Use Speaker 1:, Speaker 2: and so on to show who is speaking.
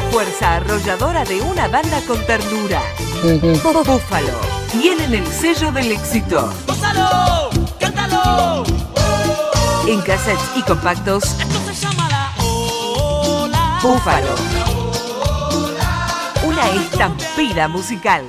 Speaker 1: La fuerza arrolladora de una banda con ternura. Búfalo. Tienen el sello del éxito.
Speaker 2: ¡Gózalo! ¡Cántalo!
Speaker 1: En cassettes y compactos,
Speaker 2: Esto se llama la ola.
Speaker 1: Búfalo. Una estampida musical.